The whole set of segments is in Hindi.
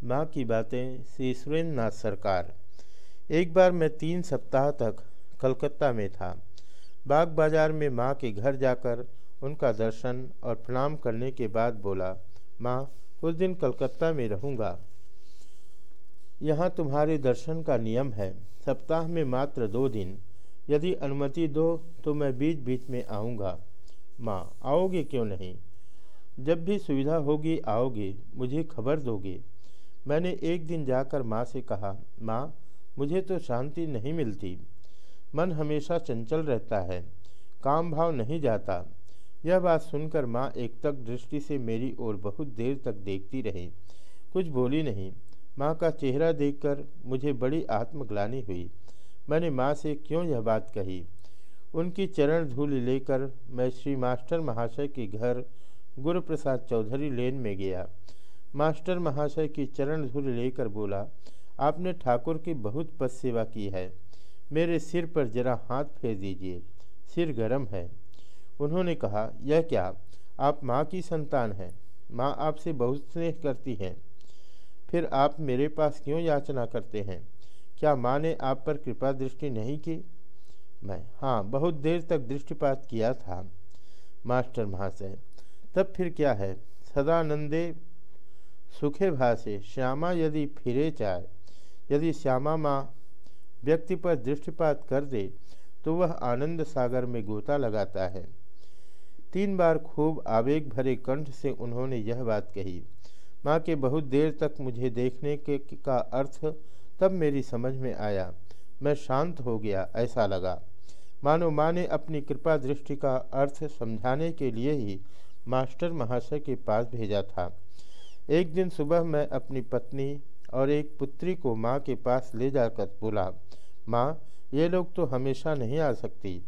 माँ की बातें श्री सुरेंद्र नाथ सरकार। एक बार मैं तीन सप्ताह तक कलकत्ता में था। बाग बाज़ार में माँ के घर जाकर उनका दर्शन और प्रणाम करने के बाद बोला, माँ, कुछ दिन कलकत्ता में रहूँगा। यहाँ तुम्हारे दर्शन का नियम है। सप्ताह में मात्र दो दिन। यदि अनुमति दो तो मैं बीच बीच में आऊँगा। माँ, आओगे क्यों नहीं? जब भी सुविधा होगी, आओगे। मुझे खबर दोगे। मैंने एक दिन जाकर माँ से कहा, माँ, मुझे तो शांति नहीं मिलती। मन हमेशा चंचल रहता है, काम भाव नहीं जाता। यह बात सुनकर माँ एक तक दृष्टि से मेरी ओर बहुत देर तक देखती रही। कुछ बोली नहीं। माँ का चेहरा देखकर मुझे बड़ी आत्मग्लानी हुई। मैंने माँ से क्यों यह बात कही? उनकी चरण धूल लेकर मैं श्री मास्टर महाशय के घर गुरुप्रसाद चौधरी लेन में गया। मास्टर महाशय की चरण धूल लेकर बोला, आपने ठाकुर की बहुत पद सेवा की है। मेरे सिर पर जरा हाथ फेर दीजिए, सिर गरम है। उन्होंने कहा, यह क्या? आप माँ की संतान हैं। माँ आपसे बहुत स्नेह करती हैं। फिर आप मेरे पास क्यों याचना करते हैं? क्या माँ ने आप पर कृपा दृष्टि नहीं की? मैं हाँ बहुत देर तक दृष्टिपात किया था, मास्टर महाशय। तब फिर क्या है? सदानंदे सुखे भाषे श्यामा यदि फिरे चाय यदि श्यामा माँ व्यक्ति पर दृष्टिपात कर दे तो वह आनंद सागर में गोता लगाता है। तीन बार खूब आवेग भरे कंठ से उन्होंने यह बात कही, माँ के बहुत देर तक मुझे देखने के, का अर्थ तब मेरी समझ में आया। मैं शांत हो गया, ऐसा लगा। मानो माँ ने अपनी कृपा दृष्टि का अर्थ समझाने के लिए ही मास्टर महाशय के पास भेजा था। एक दिन सुबह मैं अपनी पत्नी और एक पुत्री को माँ के पास ले जाकर बोला, माँ, ये लोग तो हमेशा नहीं आ सकती।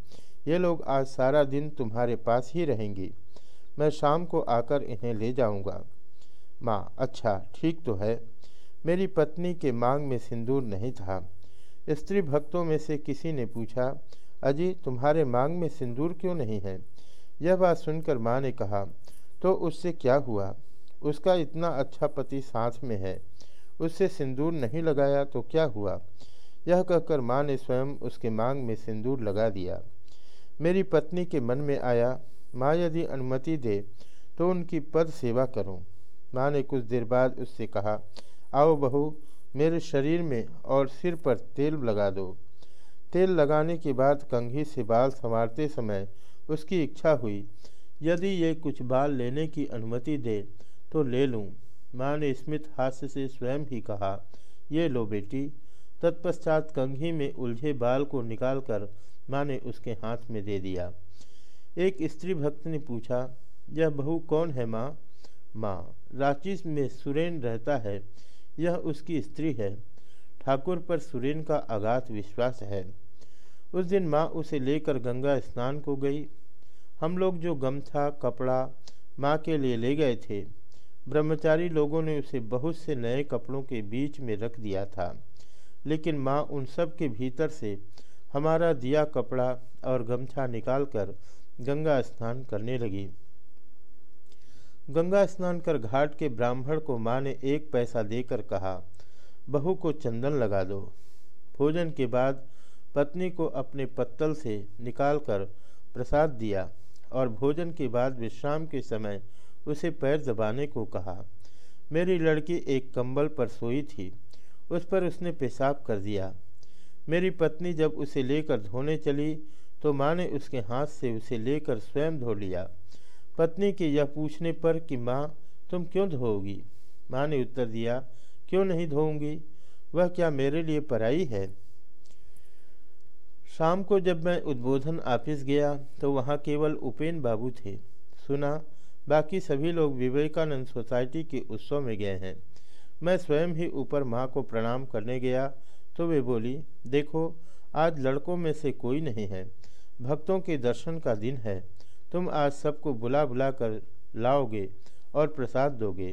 ये लोग आज सारा दिन तुम्हारे पास ही रहेंगी। मैं शाम को आकर इन्हें ले जाऊँगा। माँ अच्छा ठीक तो है। मेरी पत्नी के मांग में सिंदूर नहीं था। स्त्री भक्तों में से किसी ने पूछा, अजी, तुम्हारे मांग में सिंदूर क्यों नहीं है? यह बात सुनकर माँ ने कहा तो उससे क्या हुआ? उसका इतना अच्छा पति साथ में है, उससे सिंदूर नहीं लगाया तो क्या हुआ? यह कहकर माँ ने स्वयं उसके मांग में सिंदूर लगा दिया। मेरी पत्नी के मन में आया, माँ, यदि अनुमति दे तो उनकी पद सेवा करूँ। माँ ने कुछ देर बाद उससे कहा, आओ बहू, मेरे शरीर में और सिर पर तेल लगा दो। तेल लगाने के बाद कंघी से बाल संवारते समय उसकी इच्छा हुई, यदि ये कुछ बाल लेने की अनुमति दे तो ले लूँ। माँ ने स्मित हास्य से स्वयं ही कहा, ये लो बेटी। तत्पश्चात कंघी में उलझे बाल को निकालकर माँ ने उसके हाथ में दे दिया। एक स्त्री भक्त ने पूछा, यह बहू कौन है माँ? माँ, रांची में सुरेन रहता है। यह उसकी स्त्री है। ठाकुर पर सुरेन का अगाध विश्वास है। उस दिन माँ उसे लेकर गंगा स्नान को गई। हम लोग जो गमछा कपड़ा माँ के लिए ले गए थे। ब्रह्मचारी लोगों ने उसे बहुत से नए कपड़ों के बीच में रख दिया था। लेकिन माँ उन सब के भीतर से हमारा दिया कपड़ा और गमछा निकालकर गंगा स्नान करने लगी। गंगा स्नान कर घाट के ब्राह्मण को माँ ने एक पैसा देकर कहा, बहू को चंदन लगा दो। भोजन के बाद पत्नी को अपने पत्तल से निकालकर प्रसाद दिया और भोजन के बाद विश्राम के समय उसे पैर दबाने को कहा। मेरी लड़की एक कंबल पर सोई थी। उस पर उसने पेशाब कर दिया। मेरी पत्नी जब उसे लेकर धोने चली तो माँ ने उसके हाथ से उसे लेकर स्वयं धो लिया। पत्नी के यह पूछने पर कि, माँ, तुम क्यों धोओगी? माँ ने उत्तर दिया, क्यों नहीं धोऊँगी? वह क्या मेरे लिए पराई है? शाम को जब मैं उद्बोधन ऑफ़िस गया तो वहाँ केवल उपेन बाबू थे। सुना बाकी सभी लोग विवेकानंद सोसाइटी के उत्सव में गए हैं। मैं स्वयं ही ऊपर माँ को प्रणाम करने गया तो वे बोली, देखो, आज लड़कों में से कोई नहीं है। भक्तों के दर्शन का दिन है। तुम आज सबको बुला बुला कर लाओगे और प्रसाद दोगे।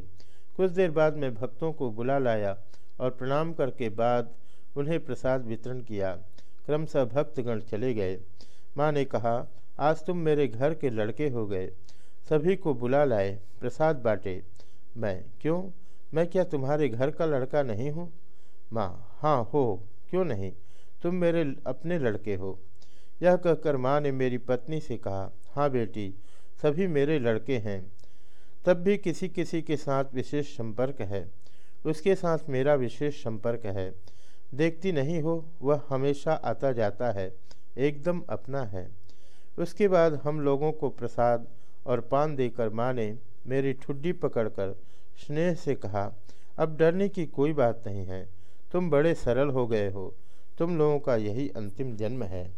कुछ देर बाद मैं भक्तों को बुला लाया और प्रणाम करके बाद उन्हें प्रसाद वितरण किया। क्रमशः भक्तगण चले गए। माँ ने कहा, आज तुम मेरे घर के लड़के हो गए। सभी को बुला लाए, प्रसाद बांटे। मैं, क्यों? मैं क्या तुम्हारे घर का लड़का नहीं हूँ? माँ हाँ हो, क्यों नहीं? तुम मेरे अपने लड़के हो। यह कहकर माँ ने मेरी पत्नी से कहा हाँ बेटी, सभी मेरे लड़के हैं। तब भी किसी किसी के साथ विशेष संपर्क है। उसके साथ मेरा विशेष संपर्क है। देखती नहीं हो, वह हमेशा आता जाता है, एकदम अपना है। उसके बाद हम लोगों को प्रसाद और पान देकर माँ ने मेरी ठुड्डी पकड़कर स्नेह से कहा, अब डरने की कोई बात नहीं है। तुम बड़े सरल हो गए हो। तुम लोगों का यही अंतिम जन्म है।